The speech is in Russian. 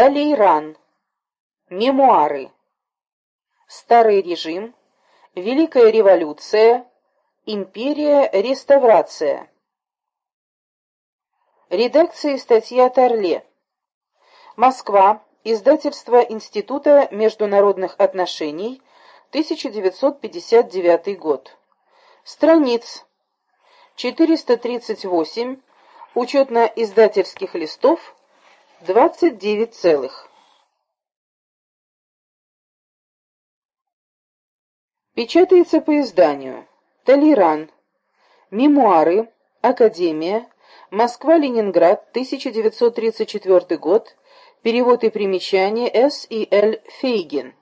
Талейран. Мемуары. Старый режим. Великая революция. Империя-реставрация. Редакция статьи от. Москва. Издательство Института международных отношений. 1959 год. Страниц 438. Учетно-издательских листов 29 целых. Печатается по изданию. Толеран. Мемуары. Академия. Москва-Ленинград. 1934 год. Перевод и примечание С. и Л. Фейгин.